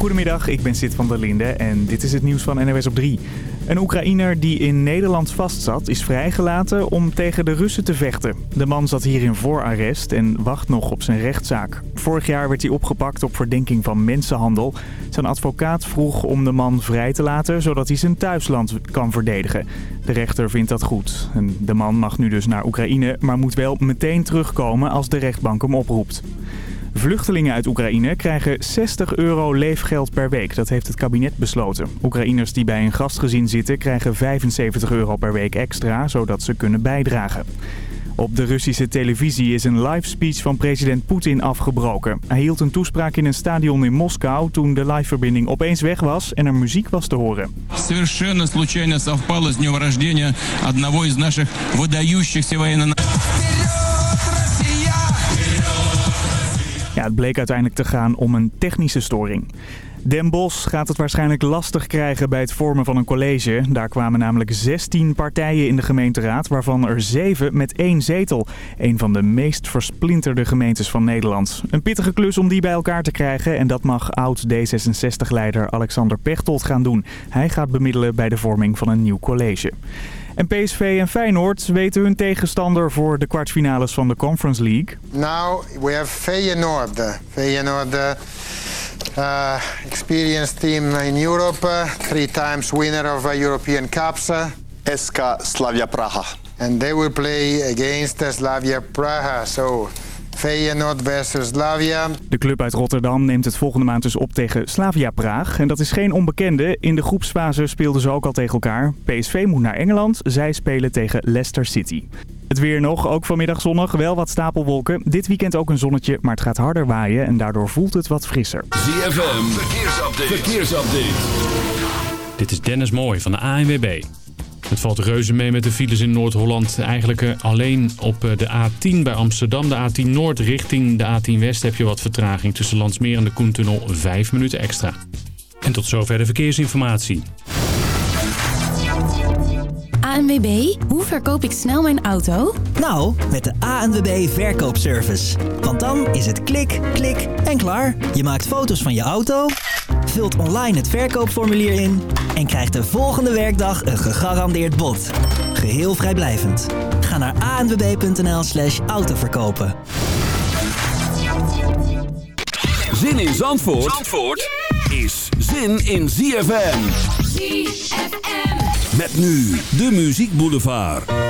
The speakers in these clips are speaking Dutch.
Goedemiddag, ik ben Sid van der Linde en dit is het nieuws van NWS op 3. Een Oekraïner die in Nederland vastzat is vrijgelaten om tegen de Russen te vechten. De man zat hier in voorarrest en wacht nog op zijn rechtszaak. Vorig jaar werd hij opgepakt op verdenking van mensenhandel. Zijn advocaat vroeg om de man vrij te laten zodat hij zijn thuisland kan verdedigen. De rechter vindt dat goed. De man mag nu dus naar Oekraïne, maar moet wel meteen terugkomen als de rechtbank hem oproept. Vluchtelingen uit Oekraïne krijgen 60 euro leefgeld per week. Dat heeft het kabinet besloten. Oekraïners die bij een gastgezin zitten krijgen 75 euro per week extra, zodat ze kunnen bijdragen. Op de Russische televisie is een live speech van president Poetin afgebroken. Hij hield een toespraak in een stadion in Moskou toen de liveverbinding opeens weg was en er muziek was te horen. Совершенно случайно совпало с днем рождения одного из наших выдающихся военно Het bleek uiteindelijk te gaan om een technische storing. Den Bosch gaat het waarschijnlijk lastig krijgen bij het vormen van een college. Daar kwamen namelijk 16 partijen in de gemeenteraad, waarvan er 7 met één zetel. Een van de meest versplinterde gemeentes van Nederland. Een pittige klus om die bij elkaar te krijgen en dat mag oud-D66-leider Alexander Pechtold gaan doen. Hij gaat bemiddelen bij de vorming van een nieuw college. En PSV en Feyenoord weten hun tegenstander voor de kwartfinales van de Conference League. Now we have Feyenoord. Feyenoord, uh, experienced team in Europe, three times winner of uh, European Cups. SK Slavia Praha. And they will play against Slavia Praha. So Feyenoord versus Slavia. De club uit Rotterdam neemt het volgende maand dus op tegen Slavia Praag. En dat is geen onbekende. In de groepsfase speelden ze ook al tegen elkaar. PSV moet naar Engeland. Zij spelen tegen Leicester City. Het weer nog, ook vanmiddag zonnig, wel wat stapelwolken. Dit weekend ook een zonnetje, maar het gaat harder waaien en daardoor voelt het wat frisser. ZFM, verkeersupdate. verkeersupdate. Dit is Dennis Mooij van de ANWB. Het valt reuze mee met de files in Noord-Holland. Eigenlijk eh, alleen op eh, de A10 bij Amsterdam. De A10 Noord richting de A10 West heb je wat vertraging. Tussen Landsmeer en de Koentunnel 5 minuten extra. En tot zover de verkeersinformatie. ANWB, hoe verkoop ik snel mijn auto? Nou, met de ANWB Verkoopservice. Want dan is het klik, klik en klaar. Je maakt foto's van je auto, vult online het verkoopformulier in... en krijgt de volgende werkdag een gegarandeerd bod. Geheel vrijblijvend. Ga naar anwb.nl slash autoverkopen. Zin in Zandvoort, Zandvoort is zin in ZFM. ZFM. Met nu de Muziek Boulevard.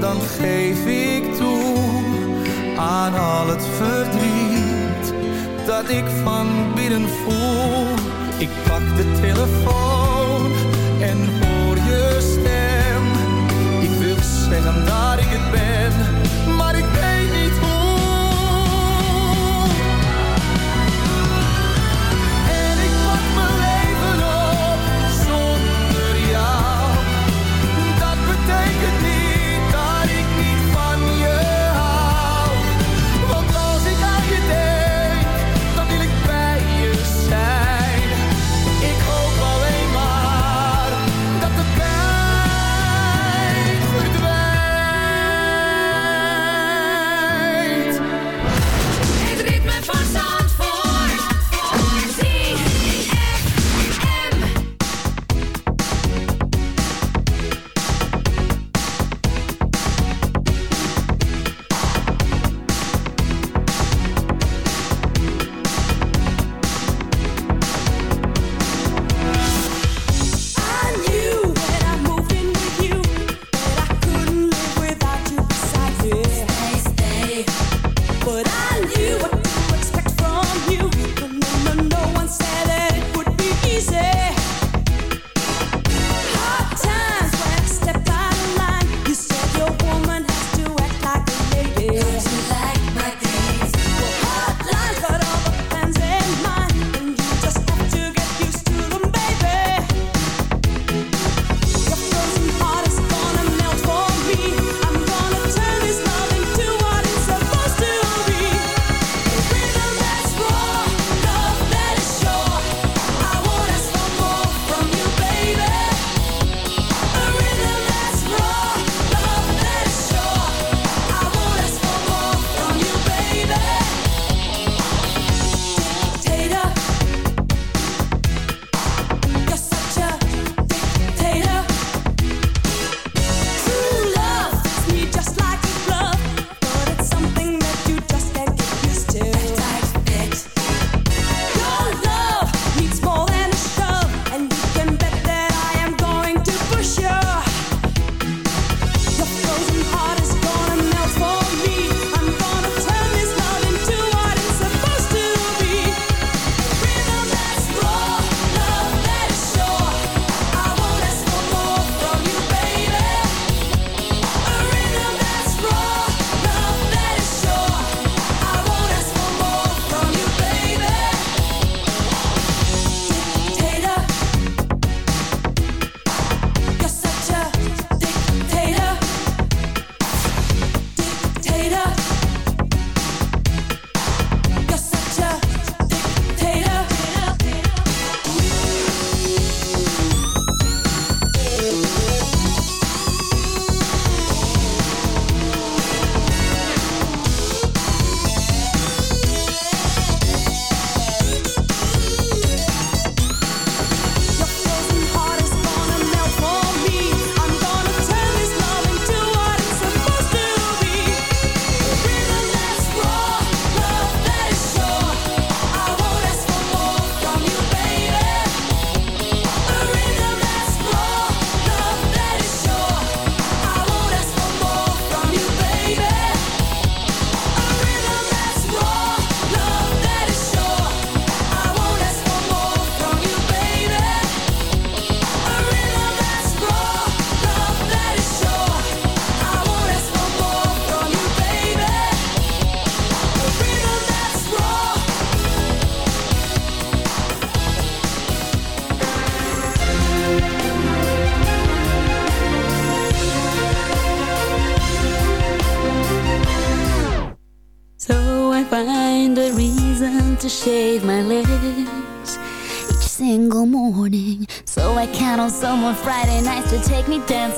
dan geef ik toe aan al het verdriet dat ik van binnen voel. Ik pak de telefoon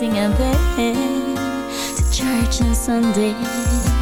dancing to church on Sunday.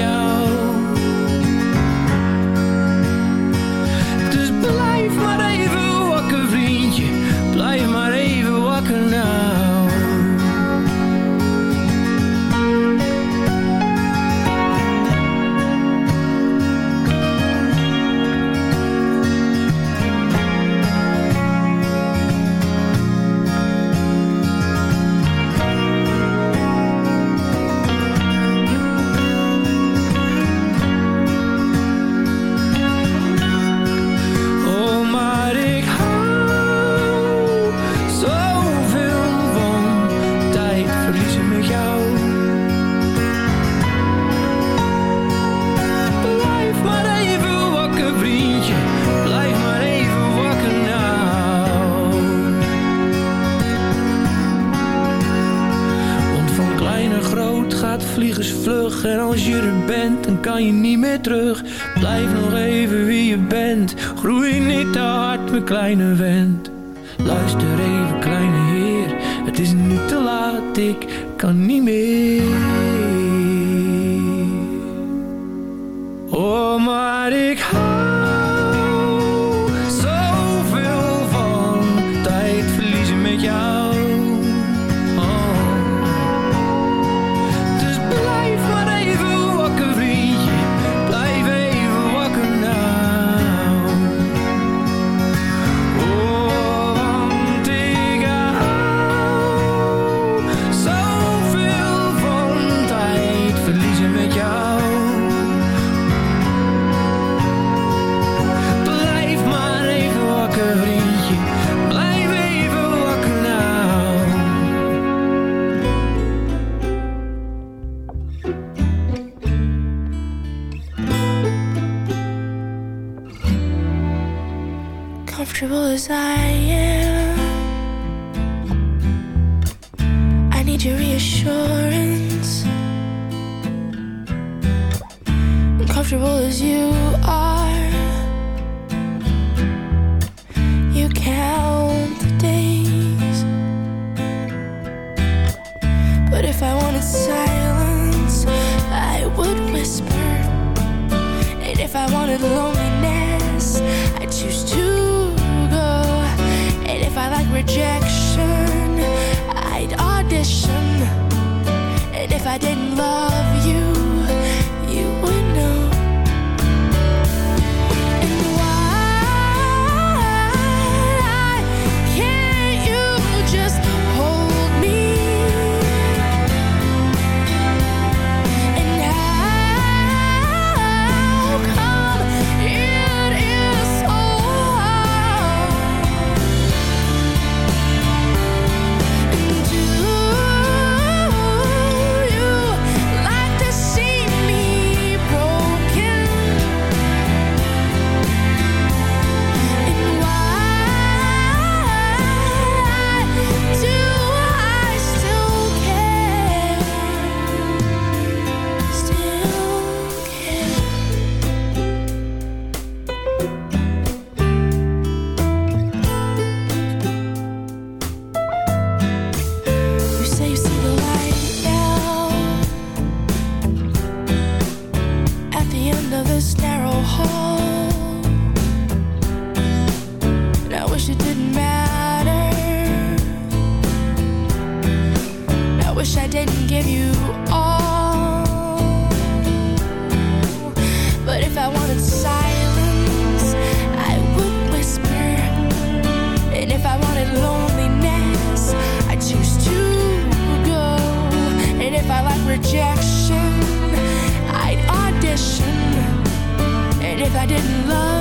your desire This. I didn't love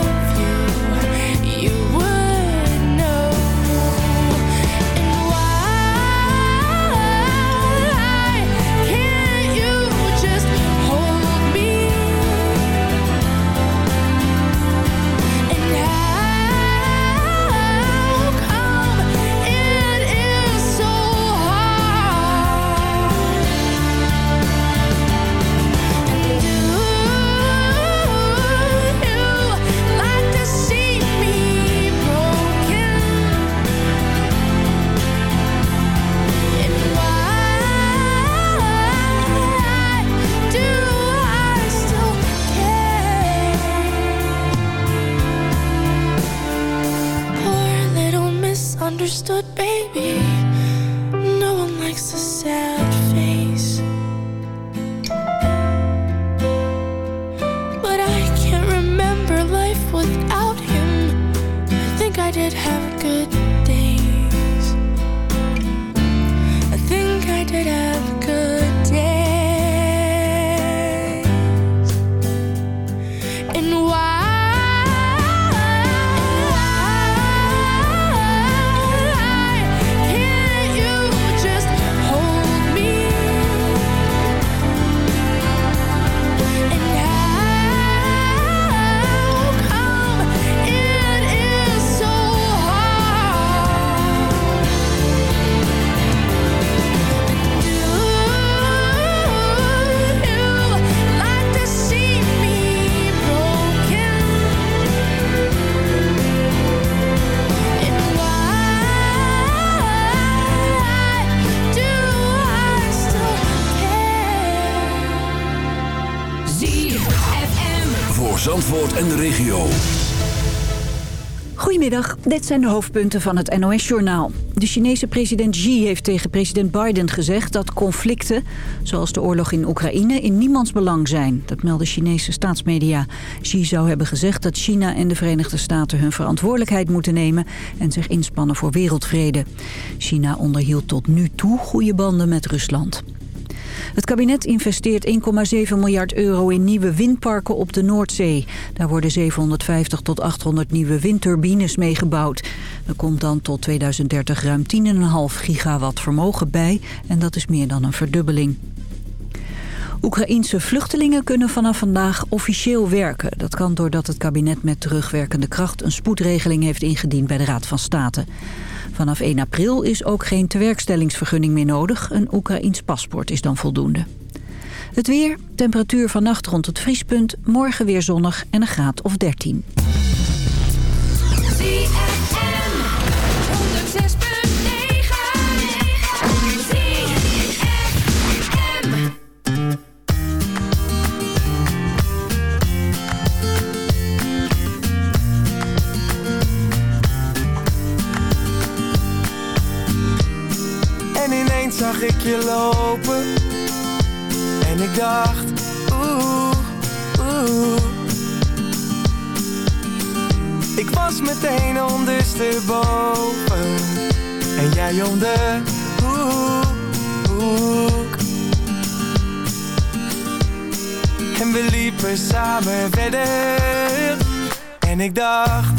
dit zijn de hoofdpunten van het NOS-journaal. De Chinese president Xi heeft tegen president Biden gezegd dat conflicten... zoals de oorlog in Oekraïne in niemands belang zijn. Dat melden Chinese staatsmedia. Xi zou hebben gezegd dat China en de Verenigde Staten hun verantwoordelijkheid moeten nemen... en zich inspannen voor wereldvrede. China onderhield tot nu toe goede banden met Rusland. Het kabinet investeert 1,7 miljard euro in nieuwe windparken op de Noordzee. Daar worden 750 tot 800 nieuwe windturbines mee gebouwd. Er komt dan tot 2030 ruim 10,5 gigawatt vermogen bij en dat is meer dan een verdubbeling. Oekraïense vluchtelingen kunnen vanaf vandaag officieel werken. Dat kan doordat het kabinet met terugwerkende kracht een spoedregeling heeft ingediend bij de Raad van State. Vanaf 1 april is ook geen tewerkstellingsvergunning meer nodig. Een Oekraïens paspoort is dan voldoende. Het weer, temperatuur vannacht rond het vriespunt, morgen weer zonnig en een graad of 13. Zag ik je lopen. En ik dacht Oeh, oeh. Ik was meteen ondersteboven. En jij om de hoek, hoek En we liepen samen verder. En ik dacht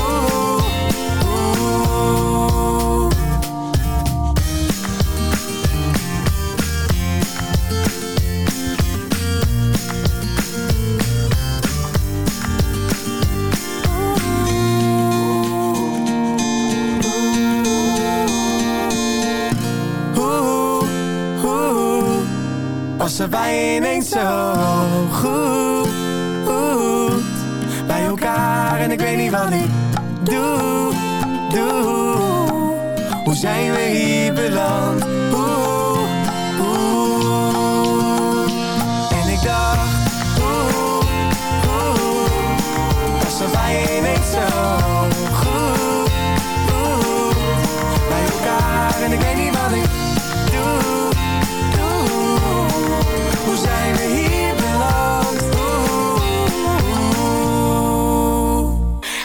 zijn we hier beland. En ik dacht, oeh, oeh. Was er bij zo. Bij elkaar en ik weet niet wat ik doe, doe. Hoe zijn we hier beland? Oeh.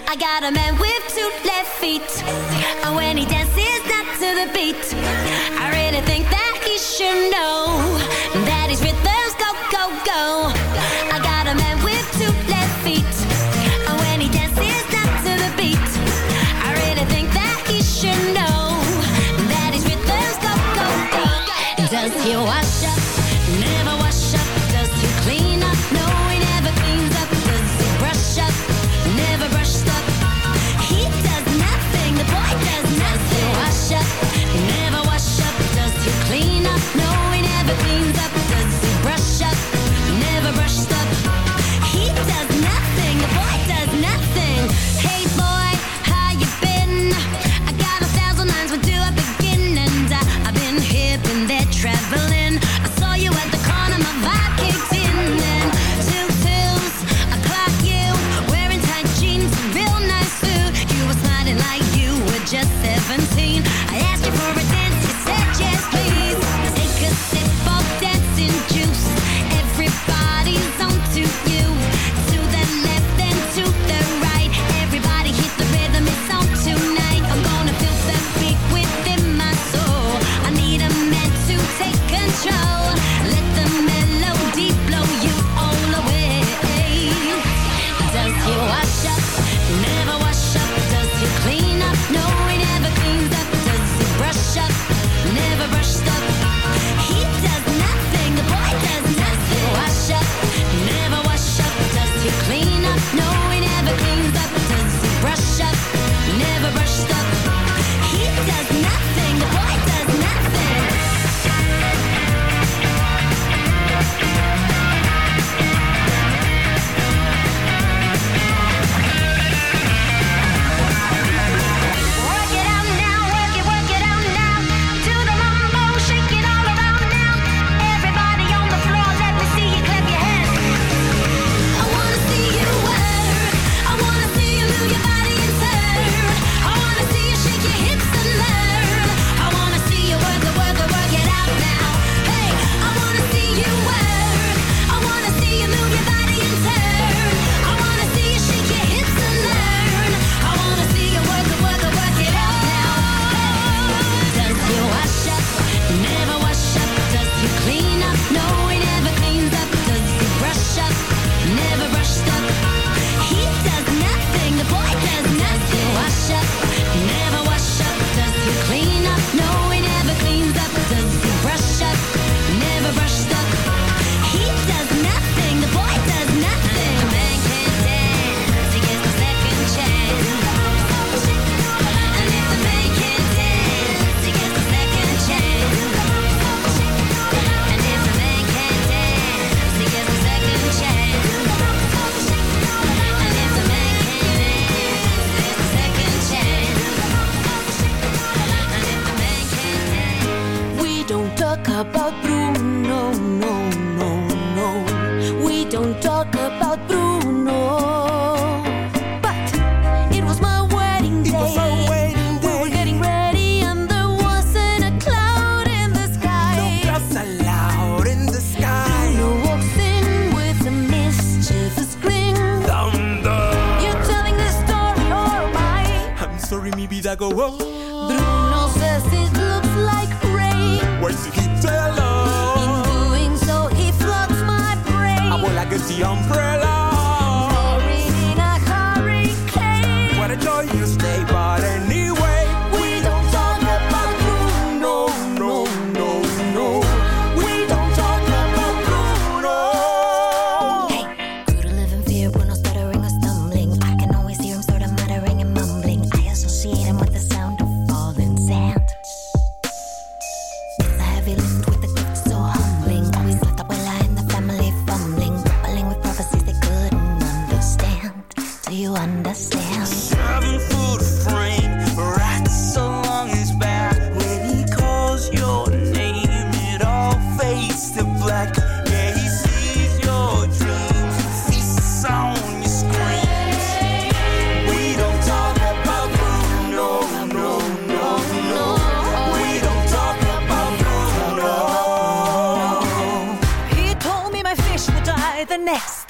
I got a man with two left feet.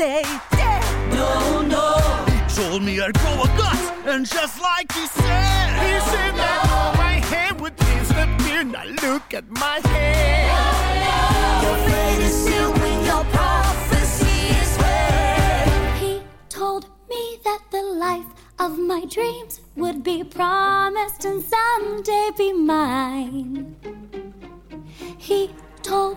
Day. Dead. No, no. He told me I'd grow a gut. And just like he said, he said that all my hair would disappear. Now look at my hair. Your fate is sealed when your prophecy is read. He told me that the life of my dreams would be promised and someday be mine. He told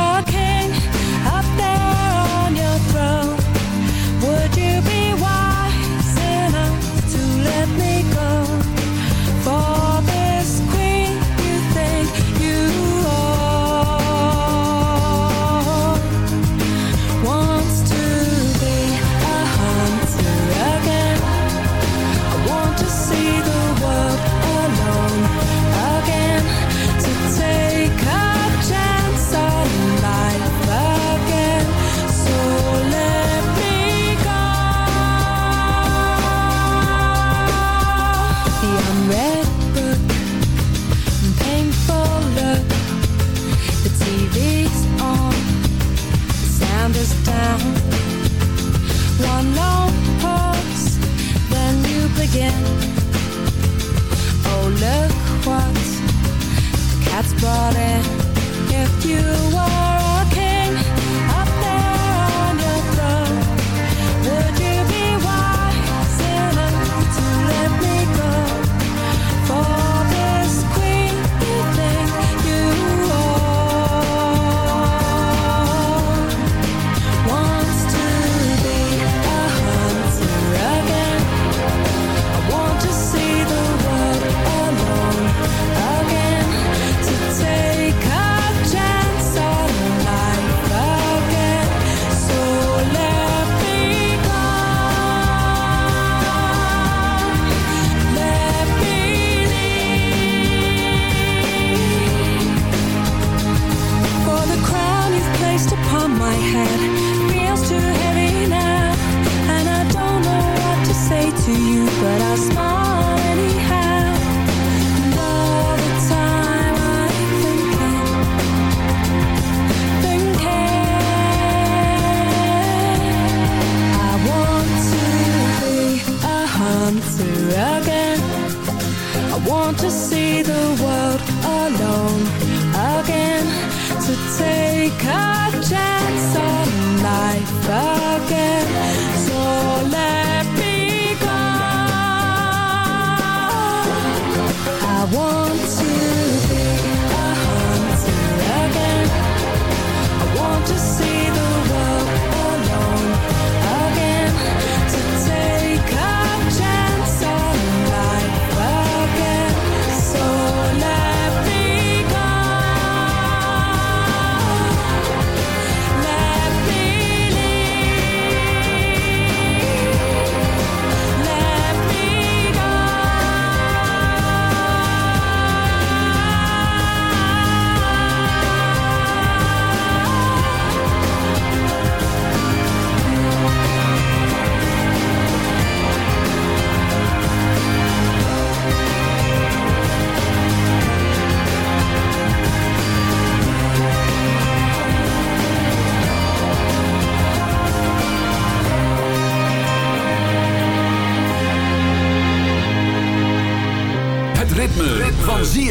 mare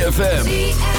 ZFM.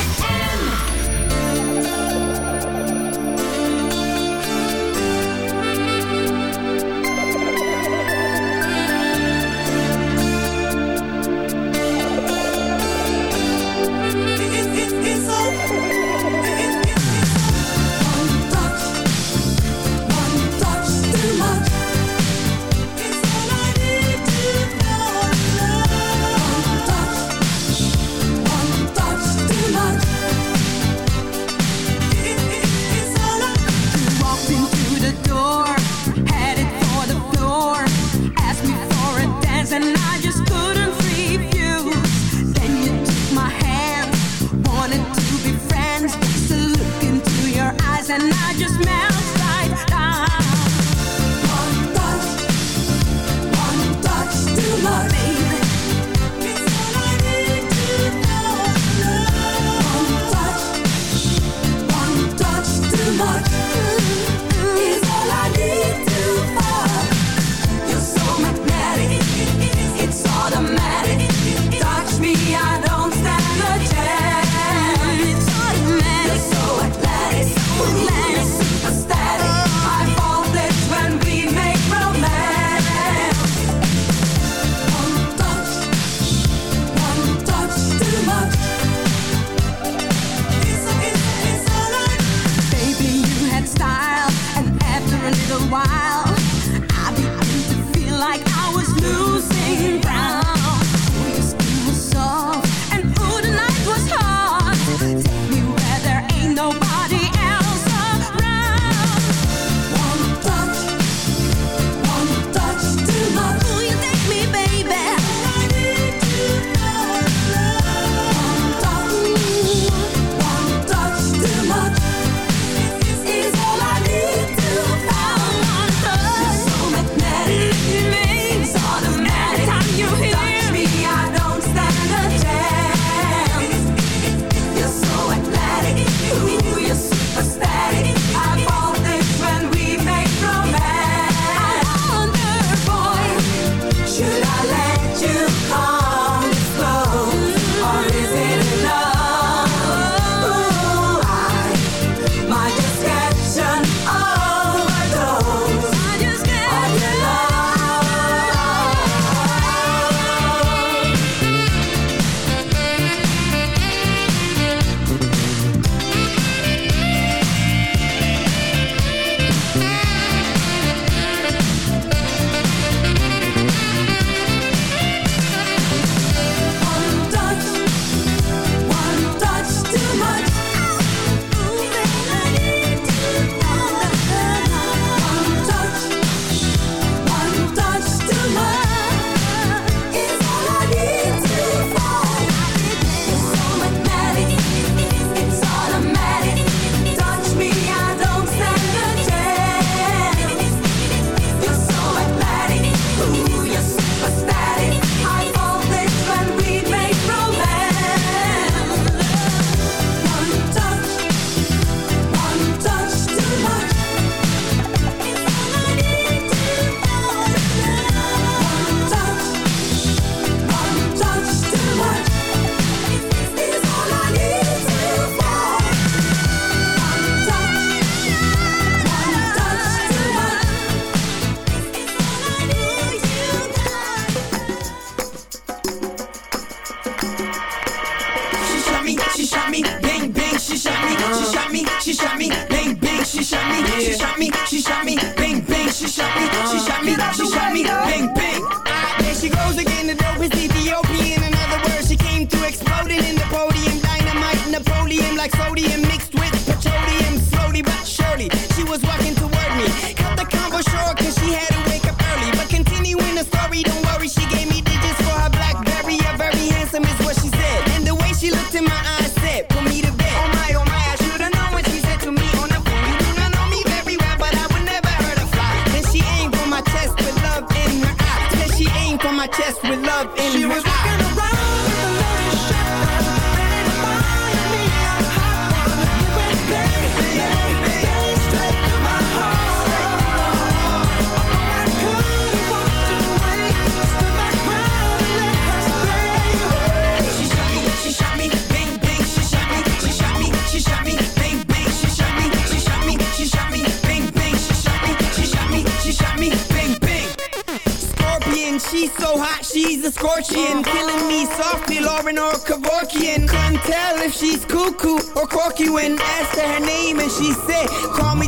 and she said, call me